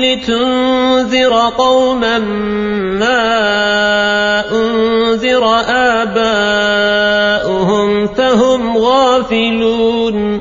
لتنذر قوما ما أنذر آباؤهم فهم غافلون